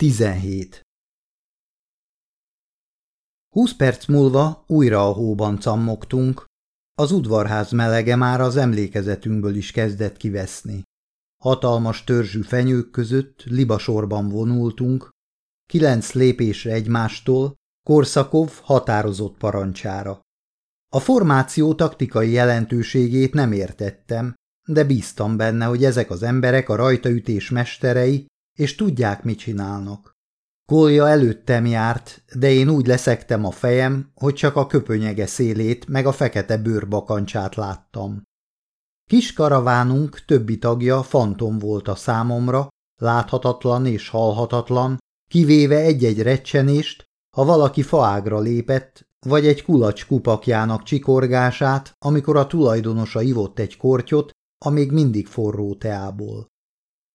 17. Húsz perc múlva újra a hóban cammogtunk, az udvarház melege már az emlékezetünkből is kezdett kiveszni. Hatalmas törzsű fenyők között libasorban vonultunk, kilenc lépésre egymástól, Korszakov határozott parancsára. A formáció taktikai jelentőségét nem értettem, de bíztam benne, hogy ezek az emberek a rajtaütés mesterei, és tudják, mit csinálnak. Kolja előttem járt, de én úgy leszektem a fejem, hogy csak a köpönyege szélét meg a fekete bőrbakancsát láttam. Kis karavánunk többi tagja fantom volt a számomra, láthatatlan és halhatatlan, kivéve egy-egy recsenést, ha valaki faágra lépett, vagy egy kulacs kupakjának csikorgását, amikor a tulajdonosa ivott egy kortyot, a még mindig forró teából.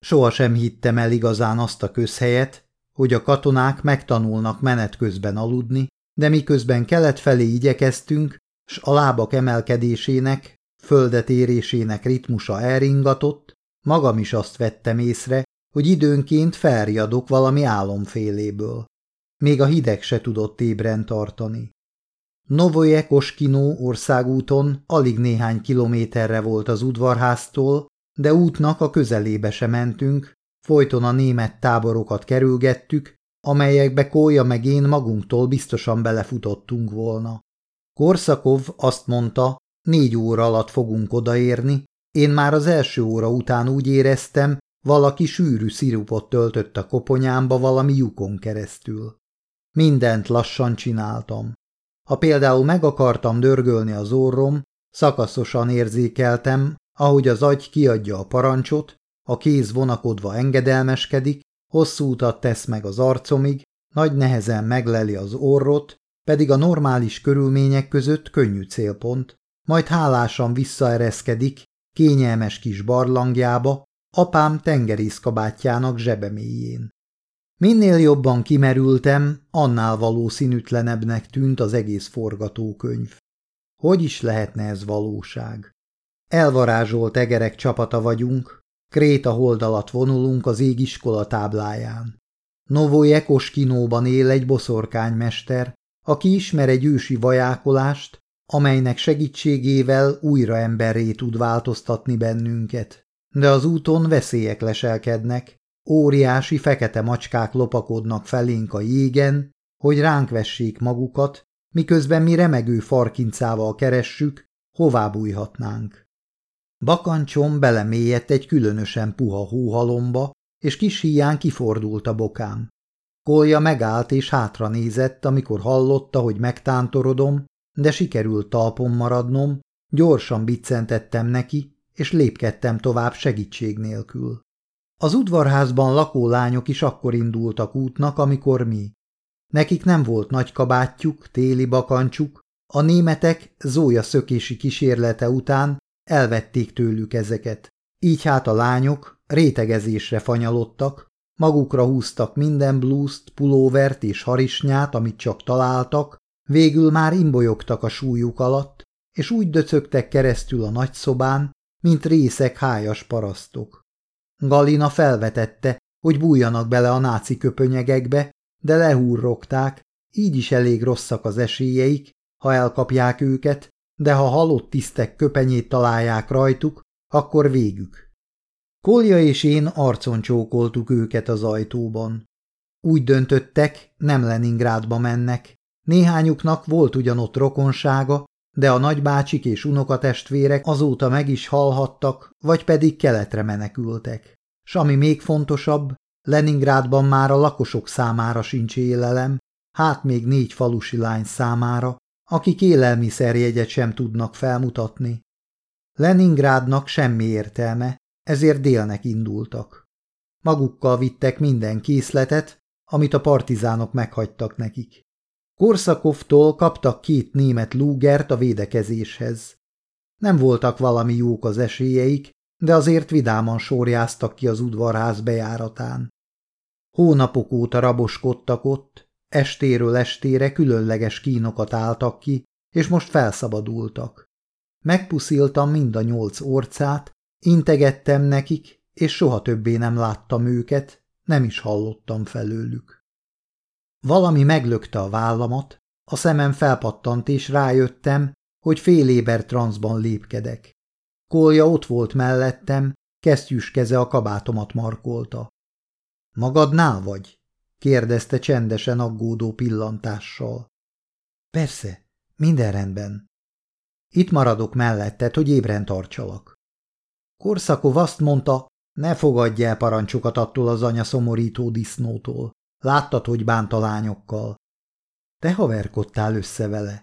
Sohasem hittem el igazán azt a közhelyet, hogy a katonák megtanulnak menet közben aludni, de miközben kelet felé igyekeztünk, s a lábak emelkedésének, földet érésének ritmusa elringatott, magam is azt vettem észre, hogy időnként felriadok valami álomféléből. Még a hideg se tudott ébren tartani. Novoje Koskino országúton alig néhány kilométerre volt az udvarháztól, de útnak a közelébe se mentünk, folyton a német táborokat kerülgettük, amelyekbe Kólya meg én magunktól biztosan belefutottunk volna. Korszakov azt mondta, négy óra alatt fogunk odaérni, én már az első óra után úgy éreztem, valaki sűrű szirupot töltött a koponyámba valami lyukon keresztül. Mindent lassan csináltam. Ha például meg akartam dörgölni az orrom, szakaszosan érzékeltem, ahogy az agy kiadja a parancsot, a kéz vonakodva engedelmeskedik, hosszú utat tesz meg az arcomig, nagy nehezen megleli az orrot, pedig a normális körülmények között könnyű célpont, majd hálásan visszaereszkedik kényelmes kis barlangjába, apám tengerészkabátjának zsebeméjén. Minél jobban kimerültem, annál valószínűtlenebbnek tűnt az egész forgatókönyv. Hogy is lehetne ez valóság? Elvarázsolt egerek csapata vagyunk, Kréta hold alatt vonulunk az égiskola tábláján. Novoje Koskinóban él egy boszorkánymester, aki ismer egy ősi vajákolást, amelynek segítségével újra emberré tud változtatni bennünket. De az úton veszélyek leselkednek, óriási fekete macskák lopakodnak felénk a jégen, hogy ránk vessék magukat, miközben mi remegő farkincával keressük, hová bújhatnánk. Bakancsom belemélyedt egy különösen puha hóhalomba, és kis híján kifordult a bokám. Kolja megállt és hátra nézett, amikor hallotta, hogy megtántorodom, de sikerült talpon maradnom, gyorsan biccentettem neki, és lépkedtem tovább segítség nélkül. Az udvarházban lakó lányok is akkor indultak útnak, amikor mi. Nekik nem volt nagy kabátjuk, téli bakancsuk, a németek zója szökési kísérlete után Elvették tőlük ezeket. Így hát a lányok rétegezésre fanyalodtak, magukra húztak minden blúzt, pulóvert és harisnyát, amit csak találtak, végül már imbolyogtak a súlyuk alatt, és úgy döcögtek keresztül a nagyszobán, mint részek hájas parasztok. Galina felvetette, hogy bújjanak bele a náci köpönyegekbe, de lehúrrogták, így is elég rosszak az esélyeik, ha elkapják őket, de ha halott tisztek köpenyét találják rajtuk, akkor végük. Kolja és én arcon csókoltuk őket az ajtóban. Úgy döntöttek, nem Leningrádba mennek. Néhányuknak volt ugyanott rokonsága, de a nagybácsik és unokatestvérek azóta meg is halhattak, vagy pedig keletre menekültek. S ami még fontosabb, Leningrádban már a lakosok számára sincs élelem, hát még négy falusi lány számára, akik élelmiszerjegyet sem tudnak felmutatni. Leningrádnak semmi értelme, ezért délnek indultak. Magukkal vittek minden készletet, amit a partizánok meghagytak nekik. Korszakovtól kaptak két német lúgert a védekezéshez. Nem voltak valami jók az esélyeik, de azért vidáman sorjáztak ki az udvarház bejáratán. Hónapok óta raboskodtak ott, Estéről estére különleges kínokat álltak ki, és most felszabadultak. Megpusziltam mind a nyolc orcát, integettem nekik, és soha többé nem láttam őket, nem is hallottam felőlük. Valami meglökte a vállamat, a szemem felpattant, és rájöttem, hogy féléber transzban lépkedek. Kolja ott volt mellettem, kesztyűs keze a kabátomat markolta. – Magadnál vagy? – kérdezte csendesen aggódó pillantással. – Persze, minden rendben. Itt maradok melletted, hogy ébren tartsalak. Korszakov azt mondta, ne fogadj el parancsokat attól az anya szomorító disznótól. Láttad, hogy bánt a lányokkal. Te haverkodtál össze vele.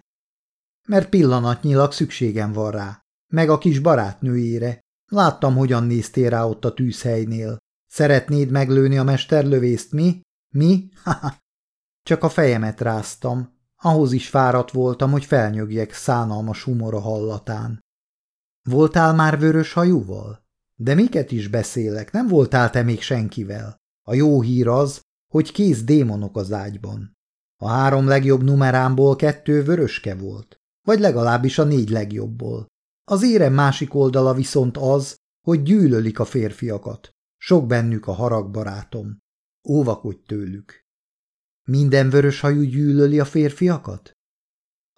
Mert pillanatnyilag szükségem van rá, meg a kis barátnőjére. Láttam, hogyan néztél rá ott a tűzhelynél. Szeretnéd meglőni a mesterlövészt, mi? Mi? Csak a fejemet ráztam. Ahhoz is fáradt voltam, hogy felnyögjek szánalmas humora hallatán. Voltál már vörös hajúval? De miket is beszélek, nem voltál te még senkivel. A jó hír az, hogy kész démonok az ágyban. A három legjobb numerámból kettő vöröske volt, vagy legalábbis a négy legjobbból. Az érem másik oldala viszont az, hogy gyűlölik a férfiakat. Sok bennük a haragbarátom. Óvakodj tőlük. Minden vörös hajú gyűlöli a férfiakat?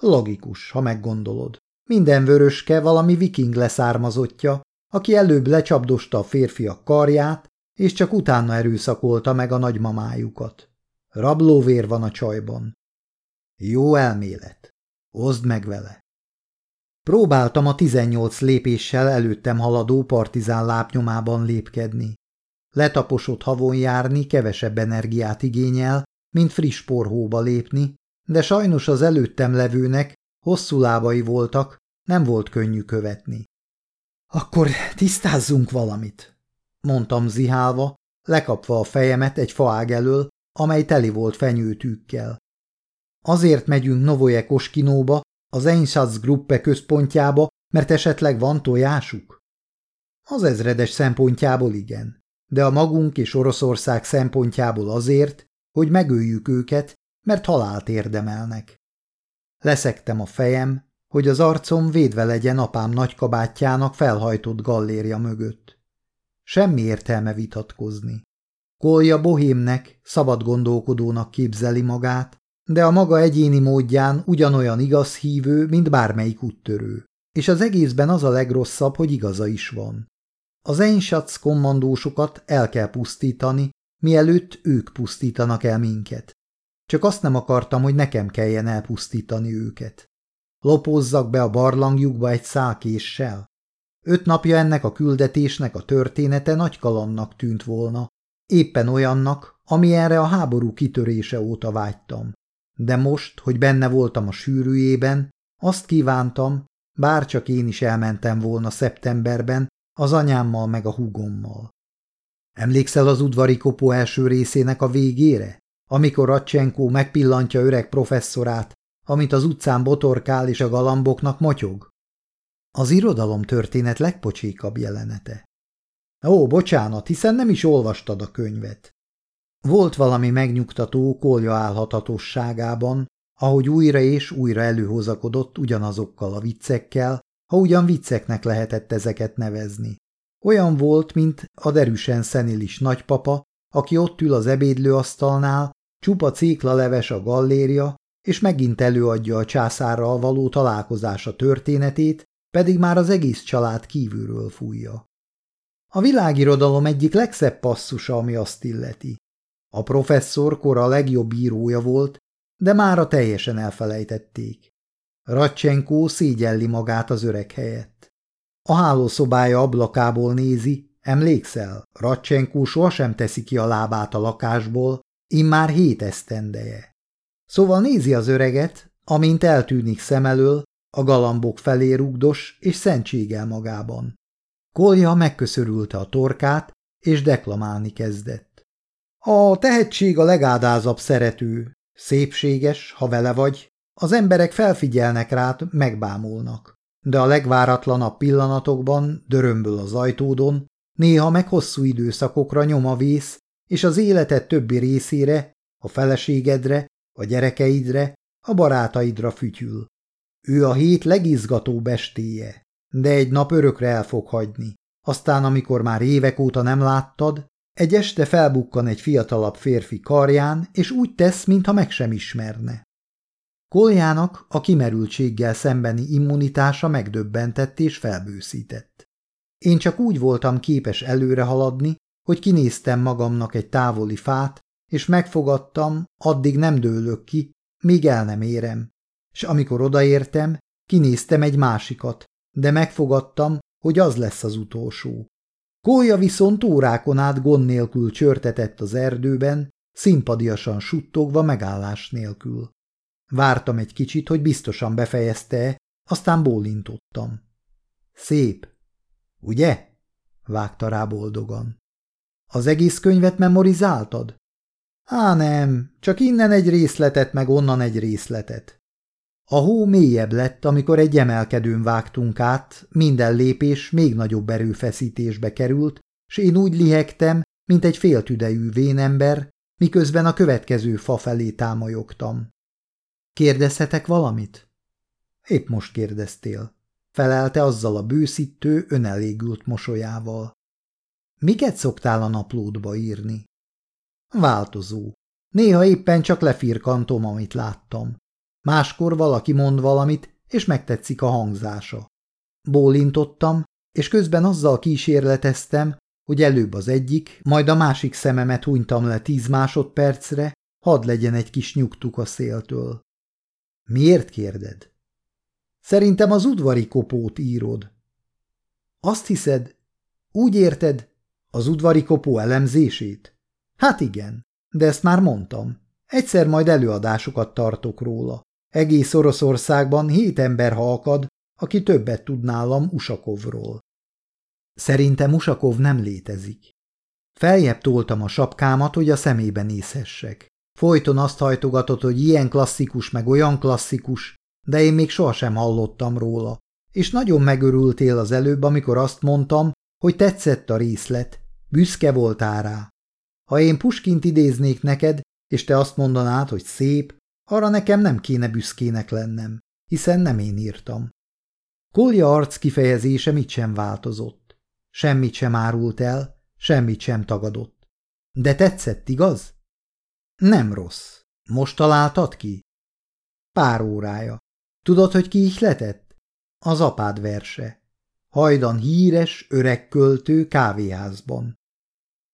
Logikus, ha meggondolod. Minden vöröske valami viking leszármazottja, aki előbb lecsapdosta a férfiak karját, és csak utána erőszakolta meg a nagymamájukat. Rablóvér van a csajban. Jó elmélet. Oszd meg vele. Próbáltam a tizennyolc lépéssel előttem haladó partizán lápnyomában lépkedni. Letaposott havon járni kevesebb energiát igényel, mint friss porhóba lépni, de sajnos az előttem levőnek hosszú lábai voltak, nem volt könnyű követni. Akkor tisztázzunk valamit, mondtam zihálva, lekapva a fejemet egy faág elől, amely teli volt fenyőtűkkel. Azért megyünk Novoje Koskinóba, az Einsatz Gruppe központjába, mert esetleg van tojásuk? Az ezredes szempontjából igen, de a magunk és Oroszország szempontjából azért, hogy megöljük őket, mert halált érdemelnek. Leszektem a fejem, hogy az arcom védve legyen apám nagykabátjának felhajtott gallérja mögött. Semmi értelme vitatkozni. Kolja bohémnek, szabad gondolkodónak képzeli magát, de a maga egyéni módján ugyanolyan igaz hívő, mint bármelyik úttörő. És az egészben az a legrosszabb, hogy igaza is van. Az Einsatz kommandósokat el kell pusztítani, mielőtt ők pusztítanak el minket. Csak azt nem akartam, hogy nekem kelljen elpusztítani őket. Lopózzak be a barlangjukba egy szálkéssel? Öt napja ennek a küldetésnek a története nagy kalannak tűnt volna, éppen olyannak, ami erre a háború kitörése óta vágytam. De most, hogy benne voltam a sűrűjében, azt kívántam, bár csak én is elmentem volna szeptemberben, az anyámmal meg a húgommal. Emlékszel az udvari kopó első részének a végére? Amikor Racsenkó megpillantja öreg professzorát, amit az utcán botorkál és a galamboknak motyog? Az irodalom történet legpocsékabb jelenete. Ó, bocsánat, hiszen nem is olvastad a könyvet. Volt valami megnyugtató kolja állhatatosságában, ahogy újra és újra előhozakodott ugyanazokkal a viccekkel, ha ugyan vicceknek lehetett ezeket nevezni. Olyan volt, mint a derűsen szenilis nagypapa, aki ott ül az ebédlőasztalnál, csupa leves a galléria, és megint előadja a császárral való találkozása történetét, pedig már az egész család kívülről fújja. A világirodalom egyik legszebb passzusa, ami azt illeti. A professzor kora a legjobb írója volt, de mára teljesen elfelejtették. Ratcsenkó szégyelli magát az öreg helyett. A hálószobája ablakából nézi, emlékszel, Ratcsenkó sohasem teszi ki a lábát a lakásból, immár hét esztendeje. Szóval nézi az öreget, amint eltűnik szem elől, a galambok felé rugdos és szentségel magában. Kolja megköszörülte a torkát, és deklamálni kezdett. A tehetség a legádázabb szerető, szépséges, ha vele vagy, az emberek felfigyelnek rád, megbámulnak. De a legváratlanabb pillanatokban, dörömből az ajtódon, néha meg hosszú időszakokra nyom a vész, és az életed többi részére, a feleségedre, a gyerekeidre, a barátaidra fütyül. Ő a hét legizgatóbb estéje, de egy nap örökre el fog hagyni. Aztán, amikor már évek óta nem láttad, Egy este felbukkan egy fiatalabb férfi karján, és úgy tesz, mintha meg sem ismerne. Koljának a kimerültséggel szembeni immunitása megdöbbentett és felbőszített. Én csak úgy voltam képes előre haladni, hogy kinéztem magamnak egy távoli fát, és megfogadtam, addig nem dőlök ki, míg el nem érem. És amikor odaértem, kinéztem egy másikat, de megfogadtam, hogy az lesz az utolsó. Kólya viszont órákon át gond nélkül csörtetett az erdőben, szimpadiasan suttogva megállás nélkül. Vártam egy kicsit, hogy biztosan befejezte aztán bólintottam. Szép, ugye? vágta rá boldogan. Az egész könyvet memorizáltad? Á, nem, csak innen egy részletet, meg onnan egy részletet. A hó mélyebb lett, amikor egy emelkedőn vágtunk át, minden lépés még nagyobb erőfeszítésbe került, s én úgy lihegtem, mint egy féltüdejű vénember, miközben a következő fa felé támolyogtam. Kérdezhetek valamit? Épp most kérdeztél. Felelte azzal a bőszítő, önelégült mosolyával. Miket szoktál a naplódba írni? Változó. Néha éppen csak lefirkantom, amit láttam. Máskor valaki mond valamit, és megtetszik a hangzása. Bólintottam, és közben azzal kísérleteztem, hogy előbb az egyik, majd a másik szememet hunytam le tíz másodpercre, hadd legyen egy kis nyugtuk a széltől. Miért kérded? Szerintem az udvari kopót írod. Azt hiszed, úgy érted, az udvari kopó elemzését? Hát igen, de ezt már mondtam. Egyszer majd előadásokat tartok róla. Egész Oroszországban hét ember halkad, aki többet tud nálam Usakovról. Szerintem Usakov nem létezik. Feljebb toltam a sapkámat, hogy a szemébe nézhessek. Folyton azt hajtogatott, hogy ilyen klasszikus meg olyan klasszikus, de én még sohasem hallottam róla. És nagyon megörültél az előbb, amikor azt mondtam, hogy tetszett a részlet, büszke voltál rá. Ha én Puskint idéznék neked, és te azt mondanád, hogy szép, arra nekem nem kéne büszkének lennem, hiszen nem én írtam. Kolja arc kifejezése mit sem változott. Semmit sem árult el, semmit sem tagadott. De tetszett, igaz? Nem rossz. Most találtad ki? Pár órája. Tudod, hogy ki ihletett? Az apád verse. Hajdan híres, öreg költő kávéházban.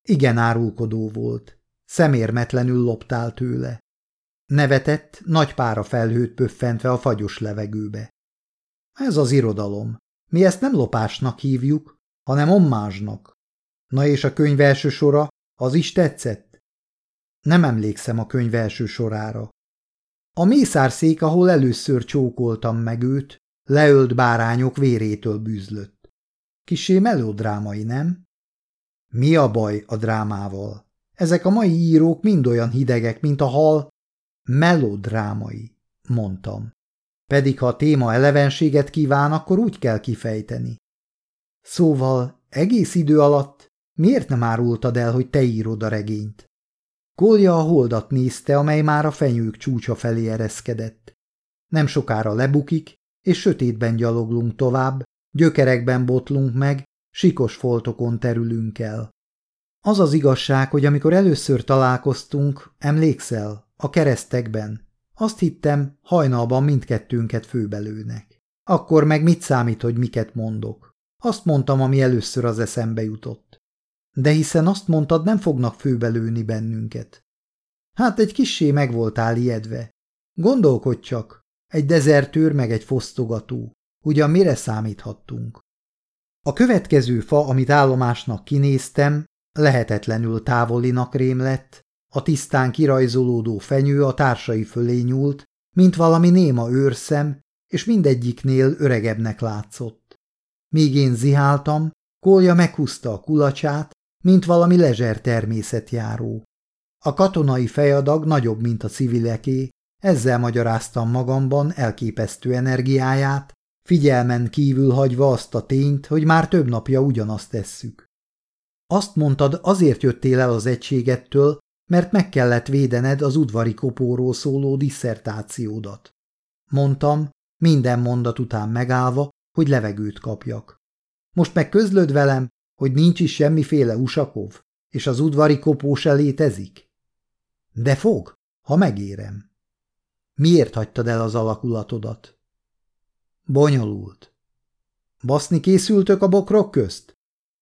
Igen árulkodó volt. Szemérmetlenül loptál tőle. Nevetett, nagy pára felhőt pöffentve a fagyos levegőbe. Ez az irodalom. Mi ezt nem lopásnak hívjuk, hanem ommázsnak. Na és a könyv első sora, az is tetszett? Nem emlékszem a könyv első sorára. A mészárszék, ahol először csókoltam meg őt, leölt bárányok vérétől bűzlött. Kisé melodrámai, nem? Mi a baj a drámával? Ezek a mai írók mind olyan hidegek, mint a hal. Melodrámai, mondtam. Pedig ha a téma elevenséget kíván, akkor úgy kell kifejteni. Szóval egész idő alatt miért nem árultad el, hogy te írod a regényt? Kolja a holdat nézte, amely már a fenyők csúcsa felé ereszkedett. Nem sokára lebukik, és sötétben gyaloglunk tovább, gyökerekben botlunk meg, sikos foltokon terülünk el. Az az igazság, hogy amikor először találkoztunk, emlékszel, a keresztekben, azt hittem, hajnalban mindkettőnket főbelőnek. Akkor meg mit számít, hogy miket mondok? Azt mondtam, ami először az eszembe jutott. De hiszen azt mondtad, nem fognak főbelőni bennünket. Hát egy kissé meg voltál ijedve. Gondolkodj csak, egy dezertőr meg egy fosztogató. Ugyan mire számíthattunk? A következő fa, amit állomásnak kinéztem, lehetetlenül távolinak rém lett, a tisztán kirajzolódó fenyő a társai fölé nyúlt, mint valami néma őrszem, és mindegyiknél öregebbnek látszott. Míg én ziháltam, Kolja meghúzta a kulacsát, mint valami lezser természetjáró. A katonai fejadag nagyobb, mint a civileké, ezzel magyaráztam magamban elképesztő energiáját, figyelmen kívül hagyva azt a tényt, hogy már több napja ugyanazt tesszük. Azt mondtad, azért jöttél el az egységettől, mert meg kellett védened az udvari kopóról szóló disszertációdat. Mondtam, minden mondat után megállva, hogy levegőt kapjak. Most meg közlöd velem, hogy nincs is semmiféle Usakov, és az udvari kopó se létezik? De fog, ha megérem. Miért hagytad el az alakulatodat? Bonyolult. Baszni készültök a bokrok közt?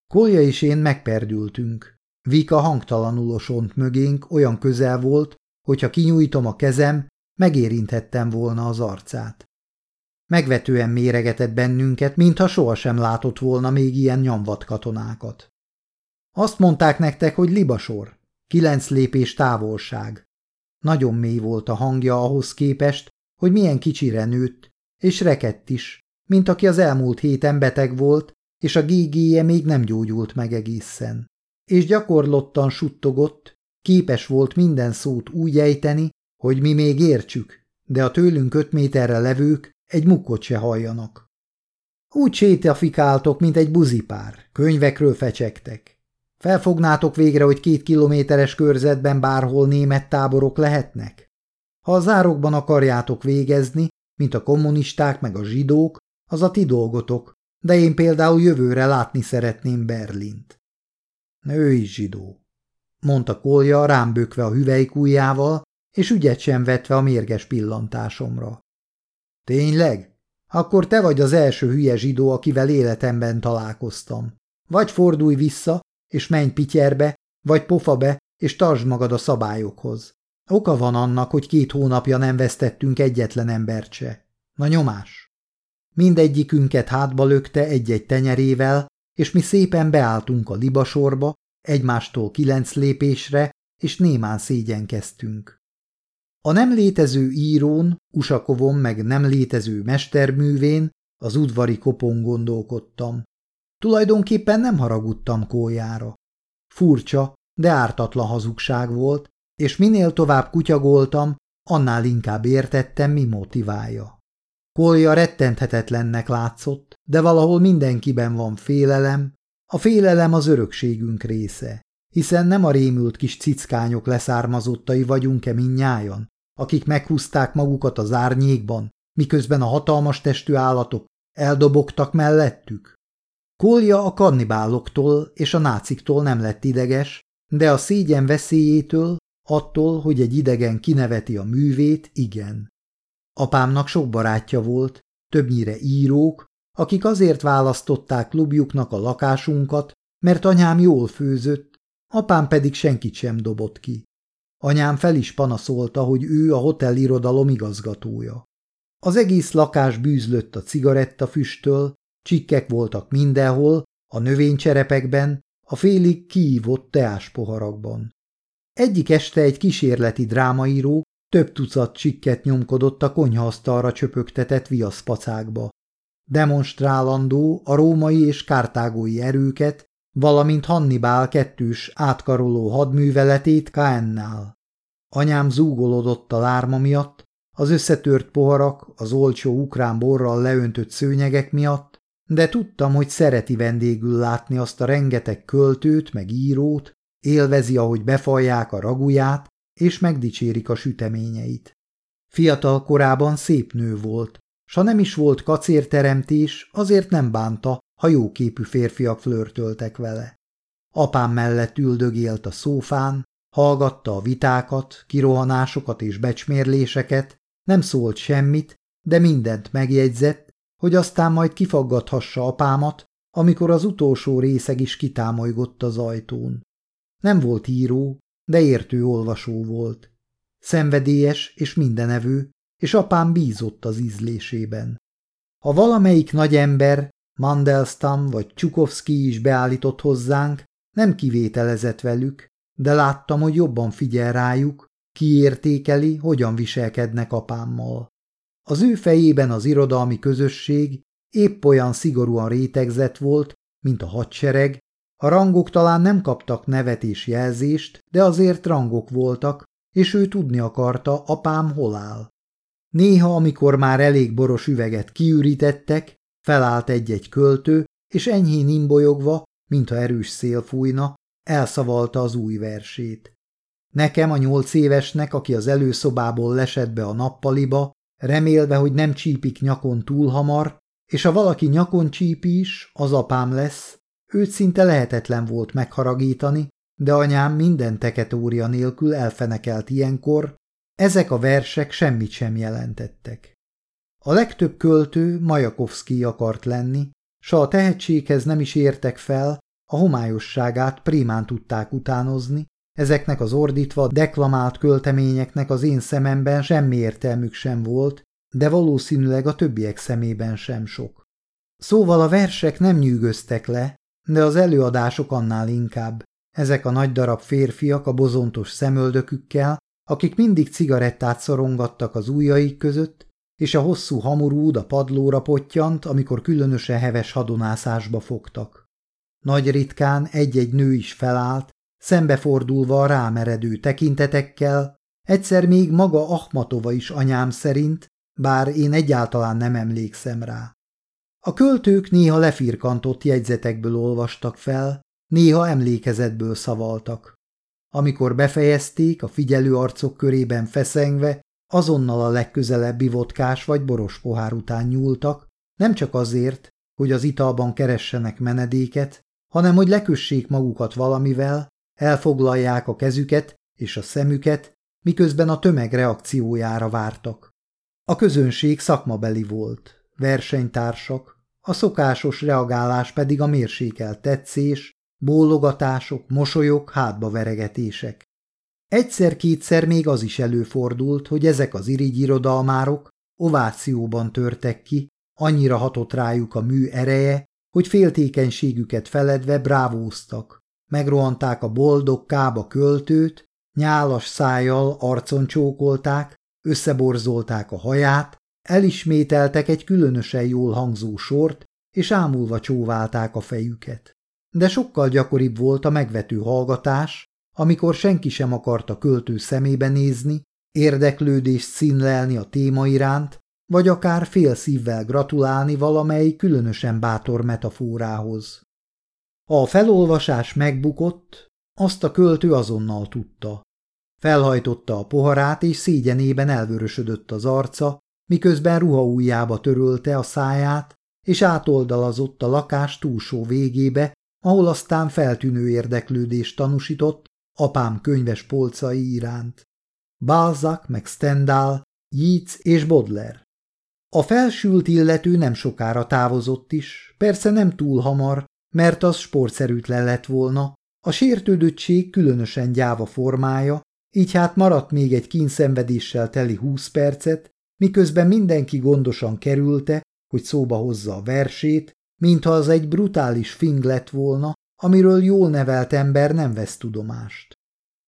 Kolja és én megperdültünk. Vika hangtalanul osont mögénk, olyan közel volt, hogyha kinyújtom a kezem, megérinthettem volna az arcát. Megvetően méregetett bennünket, mintha sohasem látott volna még ilyen nyomvat katonákat. Azt mondták nektek, hogy libasor, kilenc lépés távolság. Nagyon mély volt a hangja ahhoz képest, hogy milyen kicsire nőtt, és rekett is, mint aki az elmúlt héten beteg volt, és a gégéje még nem gyógyult meg egészen. És gyakorlottan suttogott, képes volt minden szót úgy ejteni, hogy mi még értsük, de a tőlünk öt méterre levők egy mukkot se halljanak. Úgy sétafikáltok, mint egy buzipár, könyvekről fecsegtek. Felfognátok végre, hogy két kilométeres körzetben bárhol német táborok lehetnek? Ha a zárokban akarjátok végezni, mint a kommunisták meg a zsidók, az a ti dolgotok, de én például jövőre látni szeretném Berlint. Ő is zsidó, mondta Kolja rám bökve a hüvelykújjával, és ügyet sem vetve a mérges pillantásomra. Tényleg? Akkor te vagy az első hülye zsidó, akivel életemben találkoztam. Vagy fordulj vissza, és menj pityerbe, vagy pofa be, és tartsd magad a szabályokhoz. Oka van annak, hogy két hónapja nem vesztettünk egyetlen embert se. Na nyomás! Mindegyikünket hátba lökte egy-egy tenyerével, és mi szépen beálltunk a libasorba, egymástól kilenc lépésre, és némán szégyenkeztünk. A nem létező írón, Usakovon meg nem létező mesterművén, az udvari kopon gondolkodtam. Tulajdonképpen nem haragudtam kójára. Furcsa, de ártatlan hazugság volt, és minél tovább kutyagoltam, annál inkább értettem, mi motiválja. Kolja rettenthetetlennek látszott, de valahol mindenkiben van félelem, a félelem az örökségünk része, hiszen nem a rémült kis cickányok leszármazottai vagyunk-e minnyájan, akik meghúzták magukat az árnyékban, miközben a hatalmas testű állatok eldobogtak mellettük. Kolja a kannibáloktól és a náciktól nem lett ideges, de a szégyen veszélyétől, attól, hogy egy idegen kineveti a művét, igen. Apámnak sok barátja volt, többnyire írók, akik azért választották klubjuknak a lakásunkat, mert anyám jól főzött, apám pedig senkit sem dobott ki. Anyám fel is panaszolta, hogy ő a hotelirodalom igazgatója. Az egész lakás bűzlött a cigarettafüsttől, csikkek voltak mindenhol, a növénycserepekben, a félig kiívott teáspoharakban. Egyik este egy kísérleti drámaíró több tucat csikket nyomkodott a konyhaasztalra csöpögtetett viaszpacákba. Demonstrálandó a római és kártágói erőket, valamint Hannibal kettős átkaroló hadműveletét Kaennál. Anyám zúgolódott a lárma miatt, az összetört poharak, az olcsó ukrán borral leöntött szőnyegek miatt, de tudtam, hogy szereti vendégül látni azt a rengeteg költőt meg írót, élvezi, ahogy befalják a raguját, és megdicsérik a süteményeit. Fiatal korában szép nő volt, s ha nem is volt kacérteremtés, azért nem bánta, ha jóképű férfiak flörtöltek vele. Apám mellett üldögélt a szófán, hallgatta a vitákat, kirohanásokat és becsmérléseket, nem szólt semmit, de mindent megjegyzett, hogy aztán majd kifaggathassa apámat, amikor az utolsó részeg is kitámolygott az ajtón. Nem volt író, de értő olvasó volt. Szenvedélyes és mindenevő, és apám bízott az ízlésében. Ha valamelyik nagy ember, Mandelstam vagy Csukovszki is beállított hozzánk, nem kivételezett velük, de láttam, hogy jobban figyel rájuk, kiértékeli, hogyan viselkednek apámmal. Az ő fejében az irodalmi közösség épp olyan szigorúan rétegzett volt, mint a hadsereg, a rangok talán nem kaptak nevet és jelzést, de azért rangok voltak, és ő tudni akarta, apám hol áll. Néha, amikor már elég boros üveget kiürítettek, felállt egy-egy költő, és enyhén imbolyogva, mintha erős szél fújna, elszavalta az új versét. Nekem a nyolc évesnek, aki az előszobából lesett be a nappaliba, remélve, hogy nem csípik nyakon túl hamar, és ha valaki nyakon csípi is, az apám lesz, őt szinte lehetetlen volt megharagítani, de anyám minden teketória nélkül elfenekelt ilyenkor, ezek a versek semmit sem jelentettek. A legtöbb költő Majakovszki akart lenni, s a tehetséghez nem is értek fel, a homályosságát primán tudták utánozni, ezeknek az ordítva deklamált költeményeknek az én szememben semmi értelmük sem volt, de valószínűleg a többiek szemében sem sok. Szóval a versek nem nyűgöztek le, de az előadások annál inkább. Ezek a nagy darab férfiak a bozontos szemöldökükkel, akik mindig cigarettát szorongattak az ujjaik között, és a hosszú hamurúd a padlóra pottyant, amikor különösen heves hadonászásba fogtak. Nagy ritkán egy-egy nő is felállt, szembefordulva a rámeredő tekintetekkel, egyszer még maga Ahmatova is anyám szerint, bár én egyáltalán nem emlékszem rá. A költők néha lefirkantott jegyzetekből olvastak fel, néha emlékezetből szavaltak. Amikor befejezték, a figyelő arcok körében feszengve, azonnal a legközelebbi vodkás vagy boros pohár után nyúltak, nem csak azért, hogy az italban keressenek menedéket, hanem hogy lekössék magukat valamivel, elfoglalják a kezüket és a szemüket, miközben a tömeg reakciójára vártak. A közönség szakmabeli volt, versenytársak, a szokásos reagálás pedig a mérsékelt tetszés, bólogatások, mosolyok, hátbaveregetések. Egyszer-kétszer még az is előfordult, hogy ezek az irigyirodalmárok ovációban törtek ki, annyira hatott rájuk a mű ereje, hogy féltékenységüket feledve brávóztak. Megrohanták a boldog kába költőt, nyálas szájjal arcon csókolták, összeborzolták a haját, elismételtek egy különösen jól hangzó sort, és ámulva csóválták a fejüket. De sokkal gyakoribb volt a megvető hallgatás, amikor senki sem akarta költő szemébe nézni, érdeklődést színlelni a téma iránt, vagy akár fél szívvel gratulálni valamely különösen bátor metaforához. A felolvasás megbukott, azt a költő azonnal tudta. Felhajtotta a poharát, és szégyenében elvörösödött az arca, miközben ruhaújjába törölte a száját, és átoldalazott a lakás túlsó végébe, ahol aztán feltűnő érdeklődést tanúsított apám könyves polcai iránt. Balzac meg Stendhal, Yeats és Baudelaire. A felsült illető nem sokára távozott is, persze nem túl hamar, mert az sportszerűtlen lett volna, a sértődöttség különösen gyáva formája, így hát maradt még egy kínszenvedéssel teli húsz percet, miközben mindenki gondosan kerülte, hogy szóba hozza a versét, mintha az egy brutális fing lett volna, amiről jól nevelt ember nem vesz tudomást.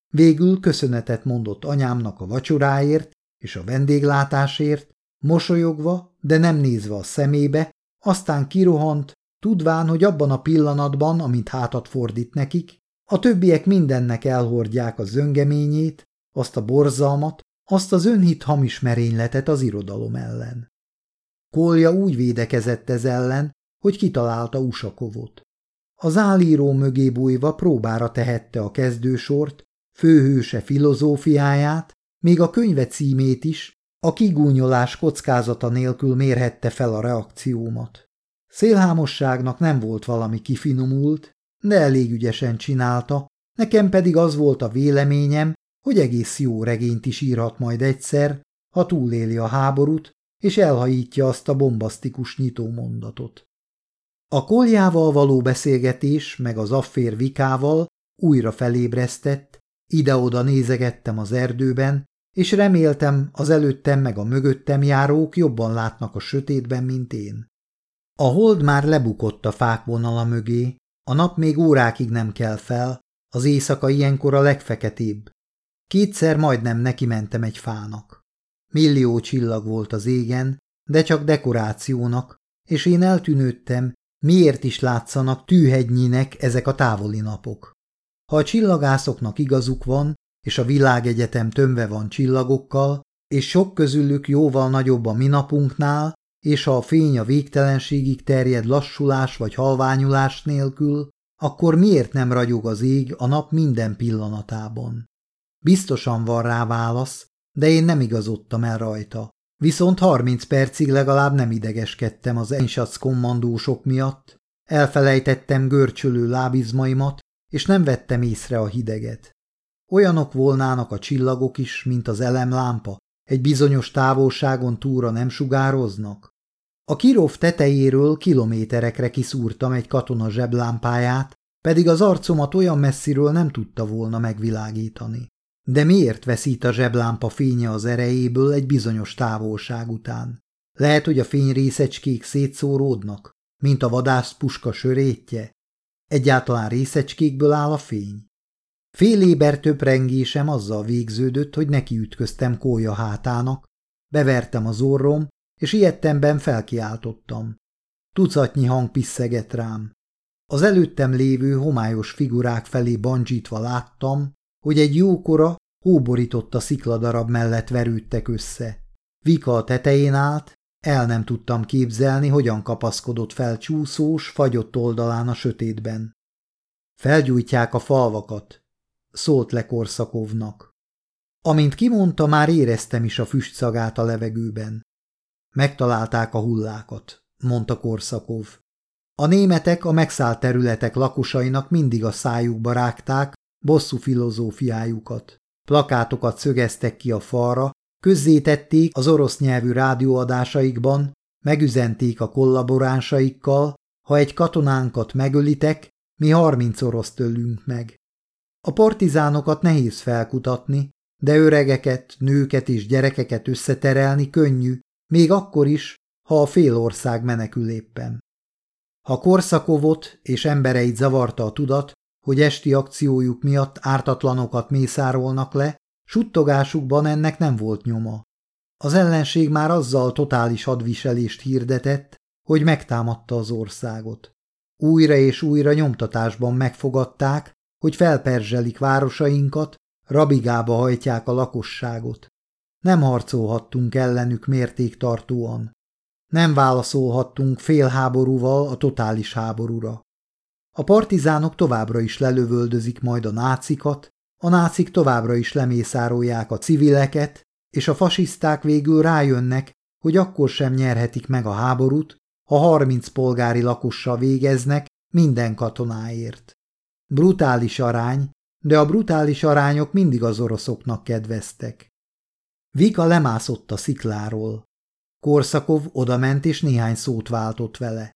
Végül köszönetet mondott anyámnak a vacsoráért és a vendéglátásért, mosolyogva, de nem nézve a szemébe, aztán kirohant, tudván, hogy abban a pillanatban, amint hátat fordít nekik, a többiek mindennek elhordják a zöngeményét, azt a borzalmat, azt az önhit hamis merényletet az irodalom ellen. Kolja úgy védekezett ez ellen, hogy kitalálta Usakovot. Az állíró mögé bújva próbára tehette a kezdősort, főhőse filozófiáját, még a könyve címét is, a kigúnyolás kockázata nélkül mérhette fel a reakciómat. Szélhámosságnak nem volt valami kifinomult, de elég ügyesen csinálta, nekem pedig az volt a véleményem, hogy egész jó regényt is írhat majd egyszer, ha túléli a háborút, és elhajítja azt a bombasztikus nyitómondatot. A koljával való beszélgetés meg az affér vikával újra felébresztett, ide-oda nézegettem az erdőben, és reméltem az előttem meg a mögöttem járók jobban látnak a sötétben, mint én. A hold már lebukott a fák vonala mögé, a nap még órákig nem kell fel, az éjszaka ilyenkor a legfeketébb. Kétszer majdnem neki mentem egy fának. Millió csillag volt az égen, de csak dekorációnak, és én eltűnődtem, miért is látszanak tűhegynyinek ezek a távoli napok. Ha a csillagászoknak igazuk van, és a világegyetem tömve van csillagokkal, és sok közülük jóval nagyobb a minapunknál, és ha a fény a végtelenségig terjed lassulás vagy halványulás nélkül, akkor miért nem ragyog az ég a nap minden pillanatában? Biztosan van rá válasz, de én nem igazodtam el rajta. Viszont harminc percig legalább nem idegeskedtem az Einsatz kommandósok miatt, elfelejtettem görcsölő lábizmaimat, és nem vettem észre a hideget. Olyanok volnának a csillagok is, mint az elemlámpa, egy bizonyos távolságon túra nem sugároznak. A kirov tetejéről kilométerekre kiszúrtam egy katona zseblámpáját, pedig az arcomat olyan messziről nem tudta volna megvilágítani. De miért veszít a zseblámpa fénye az erejéből egy bizonyos távolság után? Lehet, hogy a fényrészecskék szétszóródnak, mint a vadász puska sörétje? Egyáltalán részecskékből áll a fény? Fél éber töprengésem azzal végződött, hogy nekiütköztem kólya hátának, bevertem az orrom, és ilyettemben felkiáltottam. Tucatnyi hang piszegett rám. Az előttem lévő homályos figurák felé bancsítva láttam, hogy egy jókora, hóborított a szikladarab mellett verődtek össze. Vika a tetején állt, el nem tudtam képzelni, hogyan kapaszkodott fel csúszós, fagyott oldalán a sötétben. Felgyújtják a falvakat, szólt le Korszakovnak. Amint kimondta, már éreztem is a füstszagát a levegőben. Megtalálták a hullákat, mondta Korszakov. A németek a megszállt területek lakosainak mindig a szájukba rágták bosszú filozófiájukat. Plakátokat szögeztek ki a falra, közzétették az orosz nyelvű rádióadásaikban, megüzenték a kollaboránsaikkal, ha egy katonánkat megölitek, mi harminc orosz tőlünk meg. A partizánokat nehéz felkutatni, de öregeket, nőket és gyerekeket összeterelni könnyű, még akkor is, ha a fél ország menekül éppen. Ha Korszakovot és embereit zavarta a tudat, hogy esti akciójuk miatt ártatlanokat mészárolnak le, suttogásukban ennek nem volt nyoma. Az ellenség már azzal totális hadviselést hirdetett, hogy megtámadta az országot. Újra és újra nyomtatásban megfogadták, hogy felperzselik városainkat, rabigába hajtják a lakosságot. Nem harcolhattunk ellenük mértéktartóan. Nem válaszolhattunk félháborúval a totális háborúra. A partizánok továbbra is lelövöldözik majd a nácikat, a nácik továbbra is lemészárolják a civileket, és a fasiszták végül rájönnek, hogy akkor sem nyerhetik meg a háborút, ha harminc polgári lakossal végeznek minden katonáért. Brutális arány, de a brutális arányok mindig az oroszoknak kedveztek. Vika lemászott a szikláról. Korszakov odament és néhány szót váltott vele.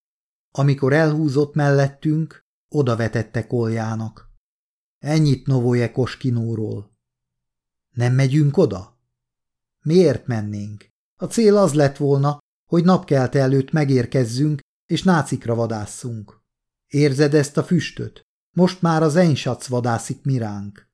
Amikor elhúzott mellettünk, oda vetette koljának. Ennyit Novoje Koskinóról. Nem megyünk oda? Miért mennénk? A cél az lett volna, hogy napkelte előtt megérkezzünk, és nácikra vadásszunk. Érzed ezt a füstöt? Most már az Einsatz vadászik miránk.